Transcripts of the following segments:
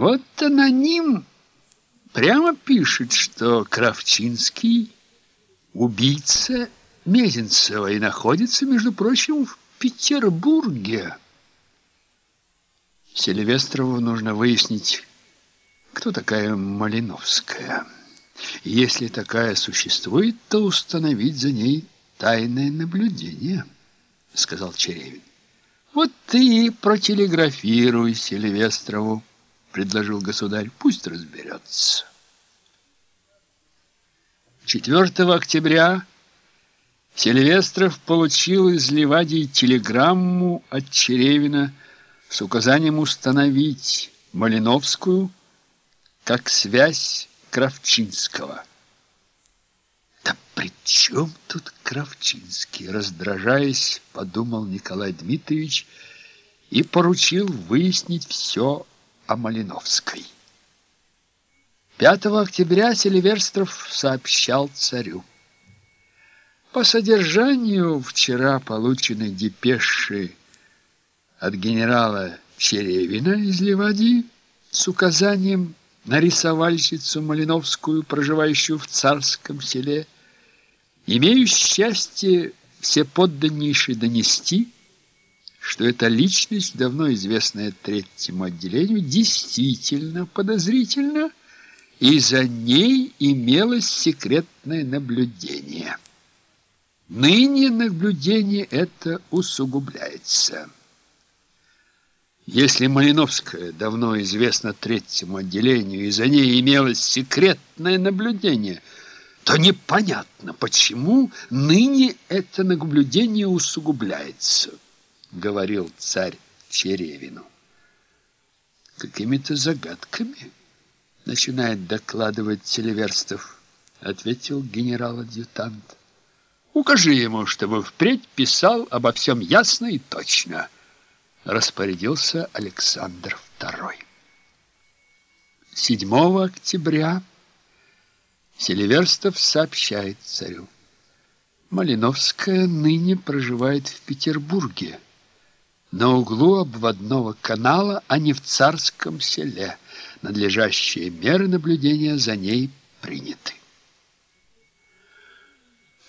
Вот аноним прямо пишет, что Кравчинский убийца Мезенцева и находится, между прочим, в Петербурге. Сильвестрову нужно выяснить, кто такая Малиновская. Если такая существует, то установить за ней тайное наблюдение, сказал Черевин. Вот ты и протелеграфируй Сильвестрову, предложил государь. Пусть разберется. 4 октября Сильвестров получил из Ливадии телеграмму от Черевина с указанием установить Малиновскую как связь Кравчинского. «Да при чем тут Кравчинский?» Раздражаясь, подумал Николай Дмитриевич и поручил выяснить все о Малиновской. 5 октября Селиверстров сообщал царю. По содержанию вчера полученной депеши от генерала Черевина из Ливадии с указанием на рисовальщицу Малиновскую, проживающую в царском селе, имею счастье всеподданнейше донести, что эта личность, давно известная третьему отделению, действительно подозрительна, и за ней имелось секретное наблюдение. Ныне наблюдение это усугубляется. Если Малиновская давно известна третьему отделению, и за ней имелось секретное наблюдение, то непонятно, почему ныне это наблюдение усугубляется, говорил царь Черевину. Какими-то загадками начинает докладывать Селиверстов, ответил генерал-адъютант. Укажи ему, чтобы впредь писал обо всем ясно и точно распорядился Александр II. 7 октября Селиверстов сообщает царю. Малиновская ныне проживает в Петербурге, на углу обводного канала, а не в царском селе. Надлежащие меры наблюдения за ней приняты.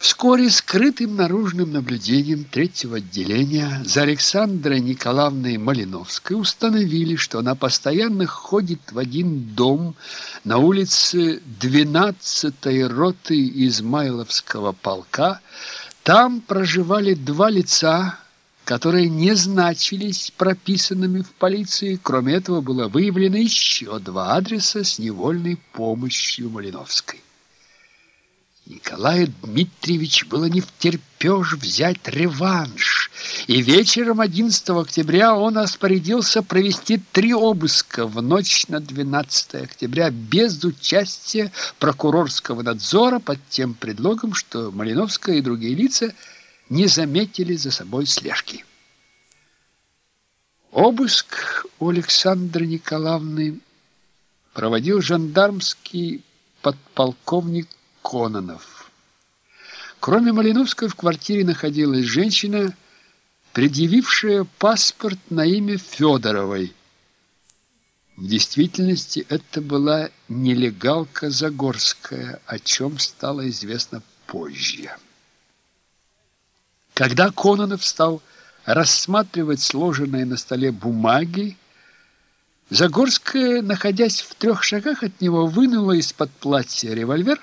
Вскоре скрытым наружным наблюдением третьего отделения за Александрой Николаевной Малиновской установили, что она постоянно ходит в один дом на улице 12-й роты Измайловского полка. Там проживали два лица, которые не значились прописанными в полиции. Кроме этого, было выявлено еще два адреса с невольной помощью Малиновской. Николай Дмитриевич было не втерпешь взять реванш, и вечером 11 октября он распорядился провести три обыска в ночь на 12 октября без участия прокурорского надзора под тем предлогом, что Малиновская и другие лица не заметили за собой слежки. Обыск у Александры Николаевны проводил жандармский подполковник Кононов. Кроме Малиновской в квартире находилась женщина, предъявившая паспорт на имя Федоровой. В действительности это была нелегалка Загорская, о чем стало известно позже. Когда Кононов стал рассматривать сложенные на столе бумаги, Загорская, находясь в трех шагах от него, вынула из-под платья револьвер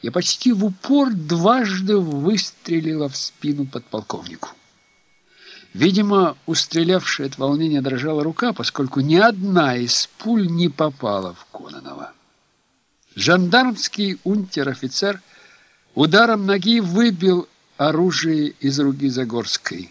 и почти в упор дважды выстрелила в спину подполковнику. Видимо, устрелявшая от волнения дрожала рука, поскольку ни одна из пуль не попала в Кононова. Жандармский унтер-офицер ударом ноги выбил оружие из руки Загорской.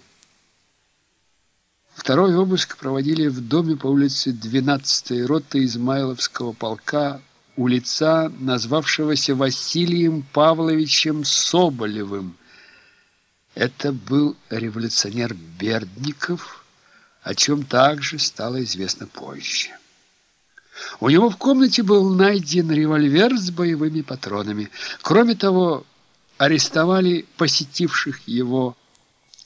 Второй обыск проводили в доме по улице 12-й роты Измайловского полка у лица, назвавшегося Василием Павловичем Соболевым. Это был революционер Бердников, о чем также стало известно позже. У него в комнате был найден револьвер с боевыми патронами. Кроме того, арестовали посетивших его